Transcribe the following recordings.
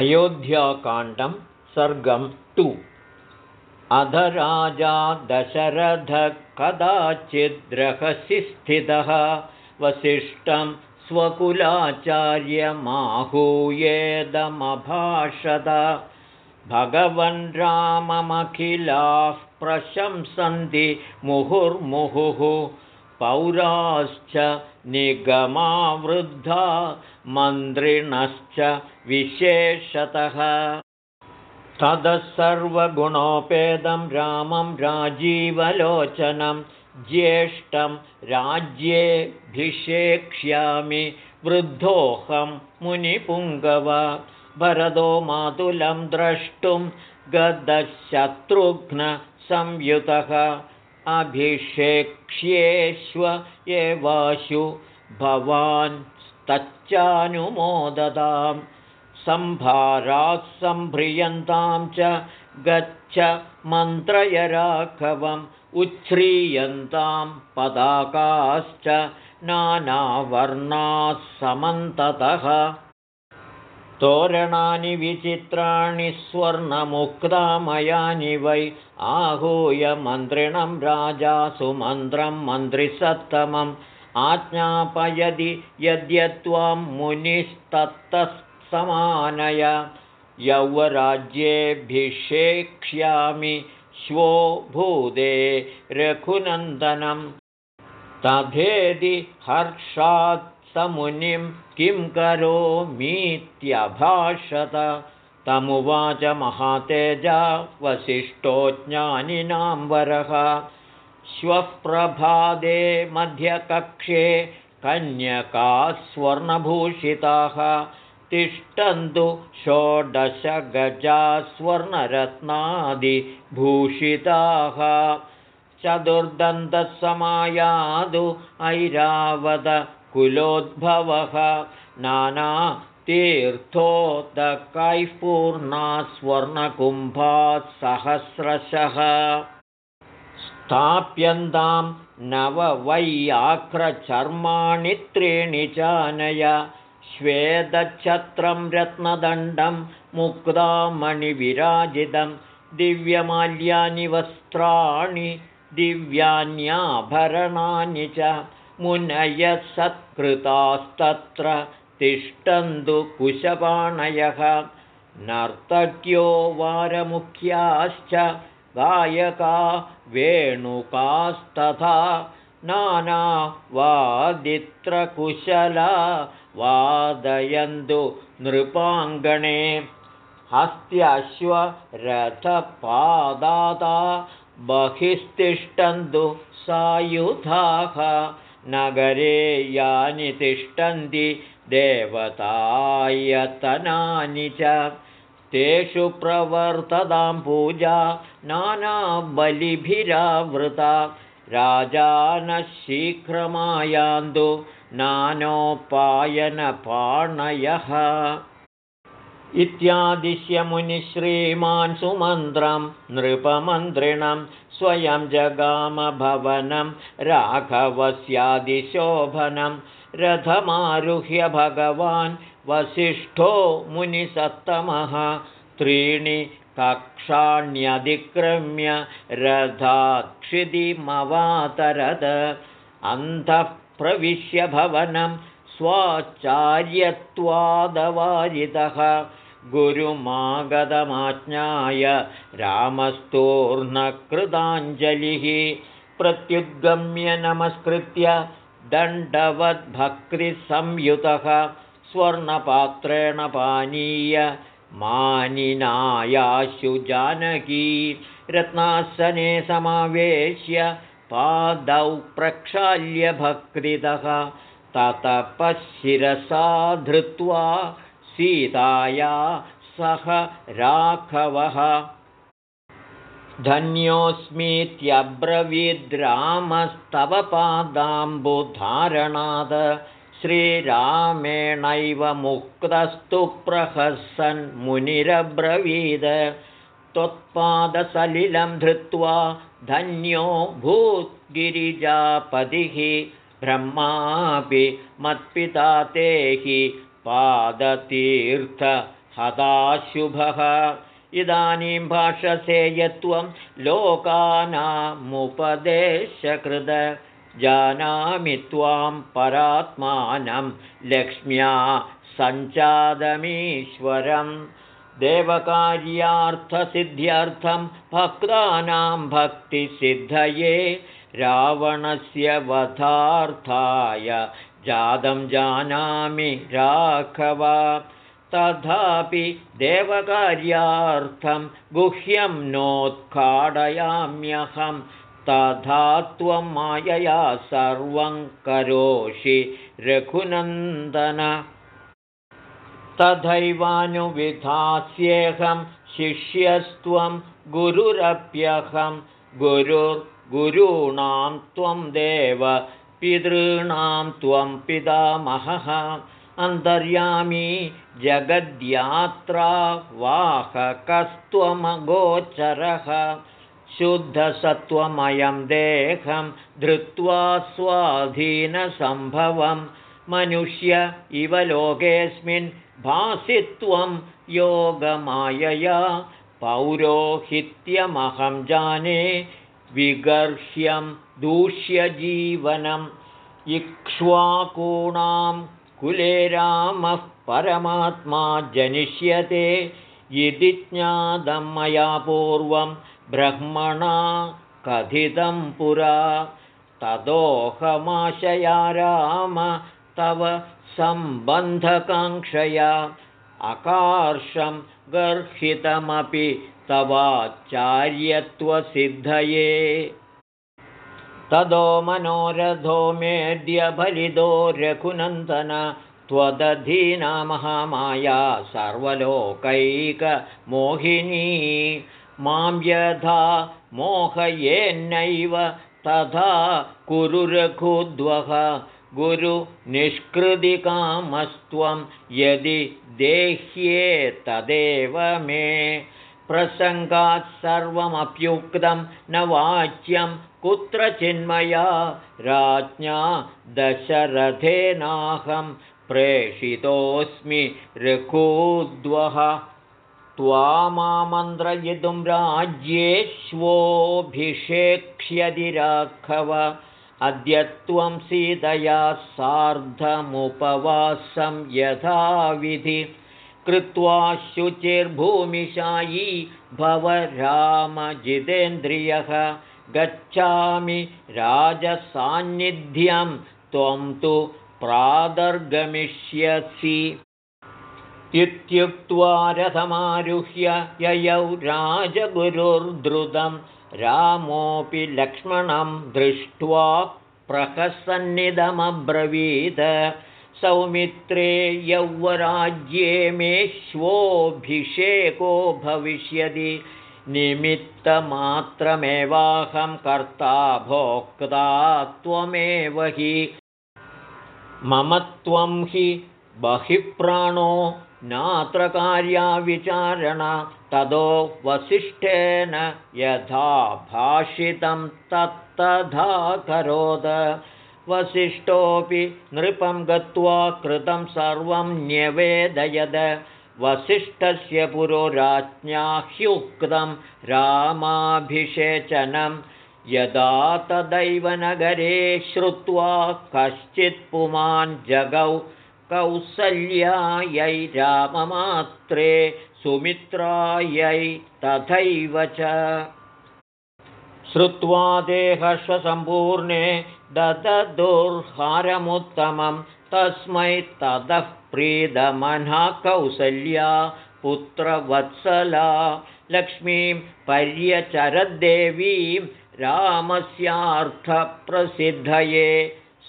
अयोध्याकाण्डं सर्गं two अध राजा दशरथः कदाचिद्रहसि स्थितः वसिष्ठं स्वकुलाचार्यमाहूयेदमभाषत भगवन् राममखिलाः प्रशंसन्ति मुहुर्मुहुः पौराश्च निगमावृद्धा मन्त्रिणश्च विशेषतः। ततः सर्वगुणोपेदं रामं राजीवलोचनं ज्येष्ठं राज्येऽभिषेक्ष्यामि वृद्धोऽहं मुनिपुङ्गव। भरदो मातुलं द्रष्टुं गदशत्रुघ्नसंयुतः अभिषेक्ष्येष्व एवाशु भवान् तच्चानुमोदतां सम्भारात् सम्भ्रियन्तां च गच्छ मन्त्रयराघवम् उच्छ्रीयन्तां पदाकाश्च नानावर्णाः समन्ततः तोरणानि विचित्राणि स्वर्णमुक्तामयानि वै। आहूय मन्त्रिणं राजा सुमन्त्रं मन्त्रिसत्तमम्। आज्ञापयदि यद्यत्त्वं मुनिस्तत्तत्समानय यौवराज्येऽभिषेक्ष्यामि श्वो भूदे रघुनन्दनं तथेदि हर्षात् समुनिं किं करोमीत्यभाषत? तमुवाच महातेजा वसिष्ठो ज्ञानिनां वरः। श्वः प्रभादे मध्यकक्षे कन्यकाः स्वर्णभूषिताः तिष्ठन्तु षोडशगजा स्वर्णरत्नादिभूषिताः चतुर्दन्तसमायादु ऐरावतकुलोद्भवः नानातीर्थोदकैः पूर्णा स्वर्णकुम्भाः सहस्रशः। स्थाप्यन्तां नव वैयाक्रचर्माणि त्रीणि चानय श्वेतच्छत्रं रत्नदण्डं मुक्तामणिविराजितं दिव्यमाल्यानि वस्त्राणि दिव्यान्याभरणानि च मुनयसत्कृतास्तत्र तिष्ठन्तु कुशपाणयः नर्तक्यो वारमुख्याश्च गायका वेणुकास्तथा नानावादित्रकुशला वादयन्तु नृपाङ्गणे। हस्त्यश्वरथपादाता बहिस्तिष्ठन्तु सायुधाः नगरे यानि तिष्ठन्ति देवतायतनानि च। तेषु प्रवर्ततां पूजा नानाबलिभिरावृता। राजानः शीघ्रमायान्तु नानोपायनपाणयः इत्यादिश्य मुनिश्रीमान् सुमन्त्रं नृपमन्त्रिणं स्वयं जगामभवनं राघवस्यादिशोभनं रथमारुह्य भगवान् वसिष्ठो मुनिसत्तमः त्रीणि कक्षाण्यधिक्रम्य रथाक्षितिमवातरद अन्तः प्रविश्य भवनं स्वाचार्यत्वादवारितः गुरुमागतमाज्ञाय रामस्तूर्णकृताञ्जलिः प्रत्युद्गम्य नमस्कृत्य दण्डवद्भक्तिसंयुतः स्वर्णपात्रेण पानीय मानिनायाशु जानकी रत्नासने समावेश्य पादौ प्रक्षाल्य भक्तितः ततपशिरसा धृत्वा सीताया सह राघवः। धन्योऽस्मीत्यब्रवीद्रामस्तवपादाम्बुधारणाद श्रीरामेणैव मुक्तस्तु प्रहसन् मुनिरब्रवीद। त्वत्पादसलिलं धृत्वा धन्यो भूद्गिरिजापतिः ब्रह्मापि मत्पिता ते हि हताशुभः इदानीं भाषसे यत्त्वं लोकानामुपदेशकृत जानामि त्वां परात्मानं लक्ष्म्या सञ्चादमीश्वरं देवकार्यार्थसिद्ध्यर्थं भक्तानां भक्तिसिद्धये रावणस्य वधार्थाय जातं जानामि राघव। तथापि देवकार्यार्थं गुह्यं नोत्काडयाम्यहं तथा त्वं मायया सर्वं करोषि रघुनन्दन। तथैवानुविधास्येऽहं शिष्यस्त्वं गुरुरप्यहं। गुरुर्गुरूणां त्वं देव पितॄणां त्वं पितामहः अन्तर्यामी जगद्यात्रा वाहकस्त्वमगोचरः शुद्धसत्त्वमयं देहं धृत्वा स्वाधीनसम्भवं मनुष्य इव लोकेऽस्मिन् भासित्वं योगमायया पौरोहित्यमहं जाने विगर्ह्यं दूष्यजीवनम् इक्ष्वाकूणां कुले रामः परमात्मा जनिष्यते इति ज्ञातं मया पूर्वं ब्रह्मणा कथितं पुरा। ततोऽहमाशया राम तव सम्बन्धकाङ्क्षया अकार्षं गर्हितमपि तवाचार्यत्वसिद्धये तदो मनोरथो मेद्यफलितो रघुनन्दन त्वदधीना महामाया सर्वलोकैकमोहिनी। मां यथा मोहयेन्नैव तथा कुरु रघुद्वः। गुरुनिष्कृतिकामस्त्वं यदि देह्ये तदेव मे प्रसङ्गात् सर्वमप्युक्तं न वाच्यं कुत्रचिन्मया राज्ञा दशरथेनाहं प्रेषितोऽस्मि रघूद्वः त्वामामन्त्रयितुं राज्येष्वोऽभिषेक्ष्यदि राघव। अद्य त्वं सीतया सार्धमुपवासं यथाविधि कृत्वा शुचिर्भूमिशायी भव रामजितेन्द्रियः गच्छामि राजसान्निध्यं त्वं तु प्रादर्गमिष्यसि। इत्युक्त्वा रथमारुह्य ययौ राजगुरुर्द्रुतं रामोऽपि लक्ष्मणं दृष्ट्वा प्रहसन्निधमब्रवीद सौमित्रे यौवराज्ये मेश्वोऽभिषेको भविष्यति। निमित्तमात्रमेवाहं कर्ता भोक्ता त्वमेव हि। मम त्वं हि बहिप्राणो नात्र कार्याविचारण ततो वसिष्ठेन यथा भाषितं तत्तथा करोद वसिष्ठोऽपि नृपं गत्वा कृतं सर्वं न्यवेदयद। वसिष्ठस्य पुरो राज्ञा ह्युक्तं रामाभिषेचनं। यदा तदैव नगरे श्रुत्वा कश्चित् पुमान् जगौ कौसल्यायै राममात्रे सुमित्रायै तथैव च। श्रुत्वा देहस्वसम्पूर्णे दददुर्हारमुत्तमं तस्मै ततः प्रीदमनः कौसल्या पुत्रवत्सला। लक्ष्मीं पर्यचरद्देवीं रामस्यार्थप्रसिद्धये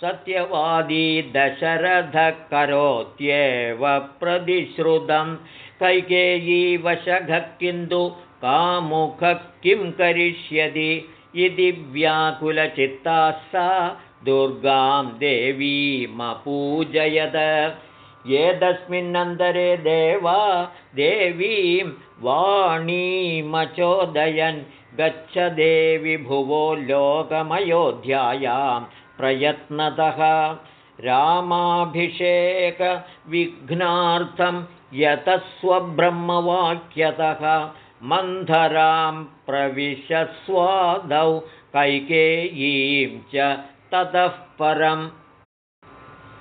सत्यवादी दशरथः करोत्येव प्रतिश्रुतं कैकेयीवशघः किन्तु कामुखः किं करिष्यति इति व्याकुलचित्ता सा दुर्गां देवीमपूजयत एतस्मिन्नन्तरे देवा देवीं वाणीमचोदयन्। गच्छ देवि भुवो लोकमयोध्यायां प्रयत्नतः। रामाभिषेकविघ्नार्थं यतस्वब्रह्मवाक्यतः मन्धरां प्रविशस्वादौ कैकेयीं च ततः परम्।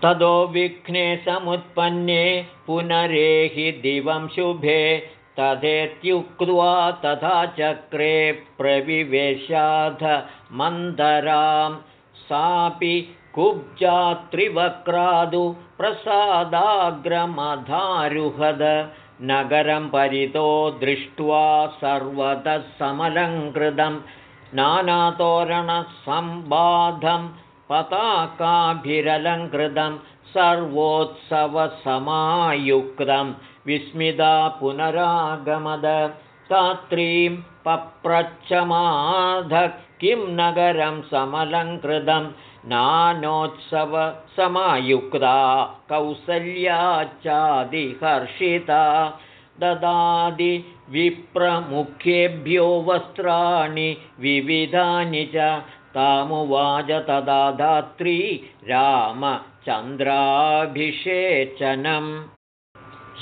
ततो विघ्ने समुत्पन्ने पुनरेहि दिवं शुभे तथेत्युक्त्वा तथा चक्रे प्रविवेशाध मन्दरां सापि कुब्जात्रिवक्रादु प्रसादाग्रमधारुहद नगरं परितो दृष्ट्वा सर्वतः समलङ्कृतं नानातोरणसम्बाधं पताकाभिरलङ्कृतं सर्वोत्सवसमायुक्तं विस्मिता पुनरागमद तात्रीं पप्रच्छमाधः किं नगरं समलङ्कृतं नानोत्सवसमायुक्ता कौसल्याच्चादिहर्षिता ददादि विप्रमुखेभ्यो वस्त्राणि विविधानि च तामुवाच तदा धात्री रामचन्द्राभिषेचनम्।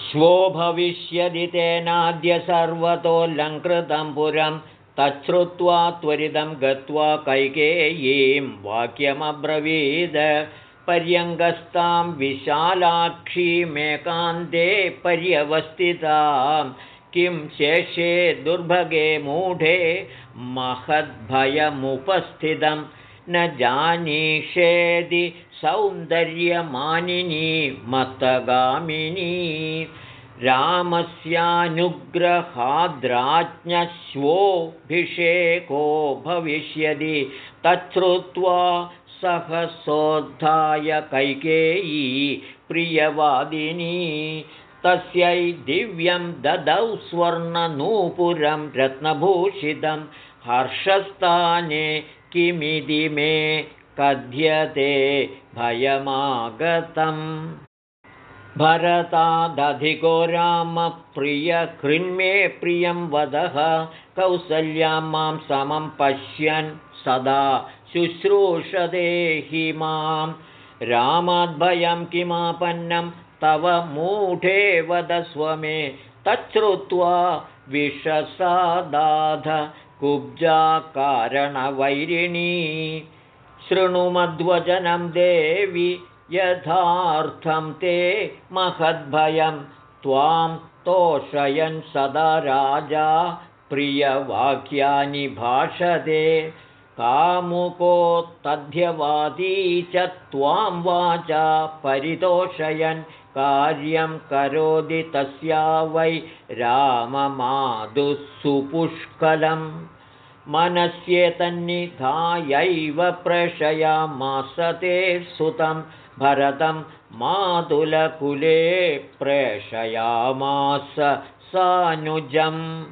श्वो भविष्यदि तेनाद्य सर्वतोऽलङ्कृतं पुरं तच्छ्रुत्वा त्वरितं गत्वा कैकेयीं वाक्यमब्रवीद। पर्यङ्गस्तां विशालाक्षीमेकान्ते पर्यवस्थितां किं शेषे दुर्भगे मूढे महद्भयमुपस्थितं। न जानीषेदि सौन्दर्यमानिनी मतगामिनी रामस्यानुग्रहाद्राज्ञश्वोऽभिषेको भविष्यति तच्छ्रुत्वा सहसोद्धाय कैकेयी प्रियवादिनी। तस्यै दिव्यं ददौ स्वर्णनूपुरं रत्नभूषितं हर्षस्थाने किमिति मे कथ्यते भयमागतम् भरतादधिको रामप्रियकृन्मे प्रियं वदः कौसल्यां मां समं पश्यन् सदा शुश्रूषदेहि मां। रामाद्भयं किमापन्नं तव मूढे वदस्व मे तच्छ्रुत्वा विषसादाध कुब्जाकारणवैरिणी शृणुमध्वजनं देवि यथार्थं ते महद्भयं त्वां तोषयन् सदा राजा प्रियवाक्यानि भाषते। कामुको तद्ध्यवादी च त्वां वाचा परितोषयन् कार्यं करोति तस्या वै राममादुः सुपुष्कलम् मनस्येतन्निधायैव प्रशयामास ते सुतं भरतं मातुलकुले प्रेषयामास सानुजम्।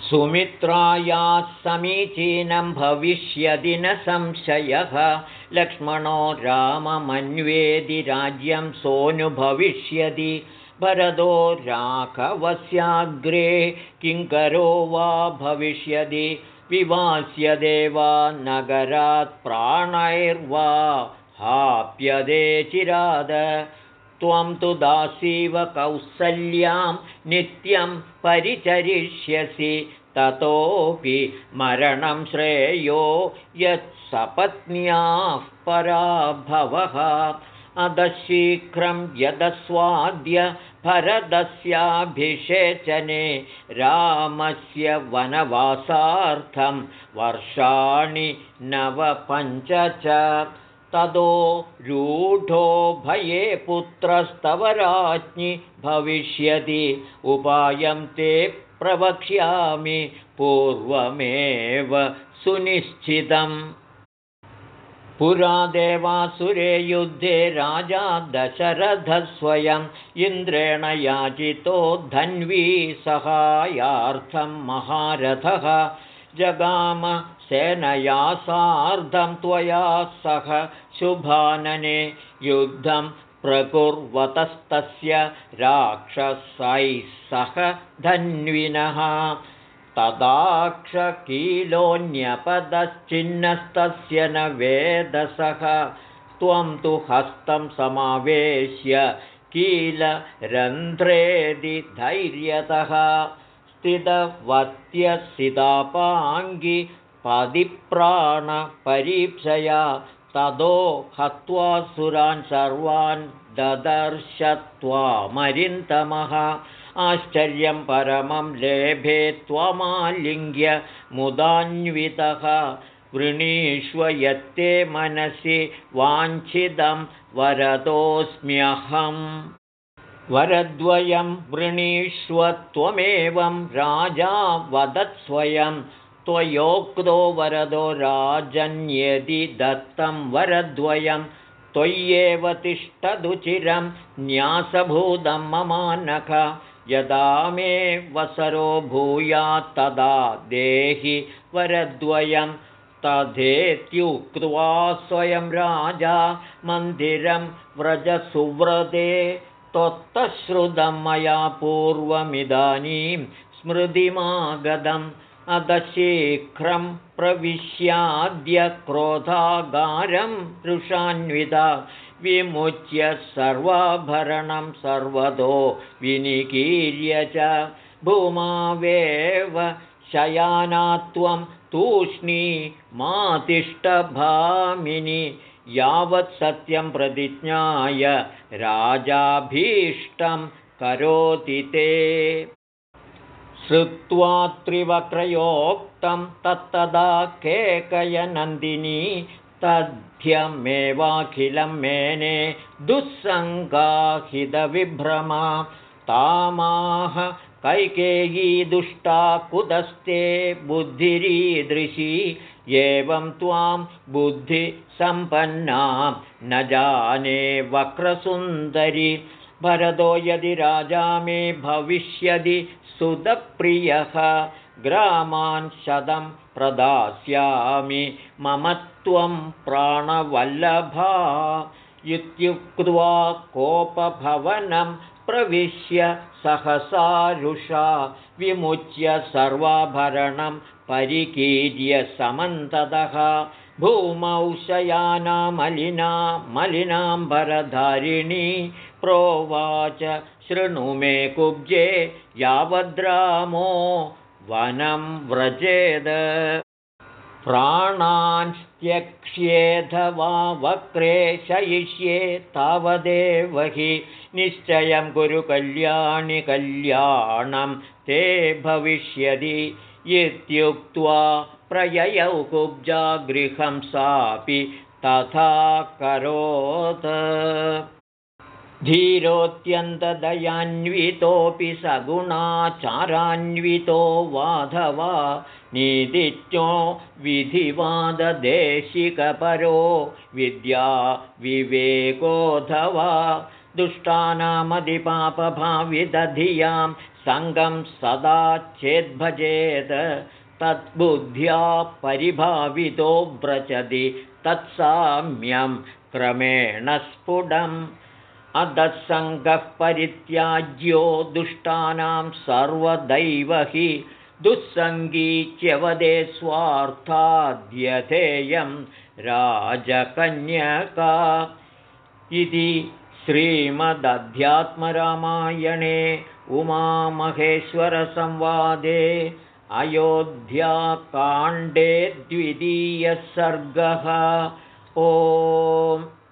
सुमित्रायाः समीचीनं भविष्यति न संशयः। लक्ष्मणो राममन्वेदिराज्यं सोऽनुभविष्यति भरतो राघवस्याग्रे किङ्करो वा भविष्यति? विवास्य देवा नगरात् प्राणैर्वा हाप्यदे चिराद। त्वं तु दासीव कौसल्यां नित्यं परिचरिष्यसि ततोऽपि मरणं श्रेयो यत्सपत्न्याः पराभवः। अधशीघ्रं यदस्वाद्य भरदस्याभिषेचने रामस्य वनवासार्थं वर्षाणि नवपञ्च च ततो रूढो भये पुत्रस्तव राज्ञि भविष्यति। उपायं ते प्रवक्ष्यामि पूर्वमेव सुनिश्चितम्। पुरा देवासुरे युद्धे राजा दशरथस्वयम् इन्द्रेण याचितो धन्वी सहायार्थं महारथः जगाम सेनया सार्धं त्वया सह शुभानने युद्धं प्रकुर्वतस्तस्य राक्षसैः सह धन्विनः। तदाक्षकीलोऽन्यपदश्चिन्नस्तस्य न वेदसः। त्वं तु हस्तं समावेश्य कीलरन्ध्रेदि धैर्यतः स्थितवत्यसितापाङ्गि पदिप्राणपरीक्षया ततो हत्वा सुरान् सर्वान् ददर्शत्वामरिन्दमः। आश्चर्यं परमं लेभे त्वमालिङ्ग्य मुदान्वितः। वृणीष्व यत्ते मनसि वाञ्छितं वरदोऽस्म्यहम् वरद्वयं वृणीष्व त्वमेवं राजा वदत्स्वयं त्वयोक्तो वरदो राजन्यदि दत्तं वरद्वयं। त्वय्येव तिष्ठदुचिरं न्यासभूतं ममानख। यदा मे वसरो भूयात् तदा देहि वरद्वयं। तथेत्युक्त्वा स्वयं राजा मन्दिरं व्रजसुव्रते त्वत्तश्रुतं मया पूर्वमिदानीं स्मृतिमागतम्। अदशीघ्रं प्रविश्याद्य क्रोधागारं रुषान्विता विमुच्य सर्वाभरणं सर्वतो विनिकीर्य च भूमावेव शयानात्वं तूष्णी मातिष्ठभामिनि यावत् सत्यं प्रतिज्ञाय राजाभीष्टं करोति ते। श्रुत्वा त्रिवक्रयोक्तं तत्तदा केकयनन्दिनी तद्ध्यमेवाखिलं मेने दुःसङ्गाहितविभ्रमा तामाह कैकेयी दुष्टा कुतस्ते बुद्धिरीदृशी एवं त्वां बुद्धिसम्पन्नां न जाने वक्रसुन्दरि। भरतो यदि राजा मे भविष्यति सुतप्रियः ग्रामान् शतं प्रदास्यामि मम त्वं प्राणवल्लभा। इत्युक्त्वा कोपभवनं प्रविश्य सहसारुषा विमुच्य सर्वाभरणं परिकीर्य समन्ततः भूमौ शयाना मलिना मलिनाम्बरधारिणी प्रोवाच शृणु मे कुब्जे यावद्रामो वनं व्रजेद प्राणान् वा वक्रे शयिष्ये तावदेव हि निश्चयं कुरु कल्याणि कल्याणं ते भविष्यति इत्युक्त्वा प्रययौ कुब्जागृहं सापि तथा करोत् धीरोऽत्यन्तदयान्वितोऽपि सगुणाचारान्वितो वाधवा नीतिज्ञो विधिवाददेशिकपरो विद्या विवेकोऽथवा दुष्टानामधिपापभाविदधियां सङ्गं सदा चेद्भजेत तद्बुद्ध्या परिभावितो व्रजति तत्साम्यं क्रमेण स्फुटम् अधसङ्गः परित्याज्यो दुष्टानां सर्वदैव हि दुःसङ्गीच्यवदे स्वार्थाद्यथेयं राजकन्यका। इति श्रीमदध्यात्मरामायणे उमामहेश्वरसंवादे अयोध्याकाण्डे द्वितीयः सर्गः ओ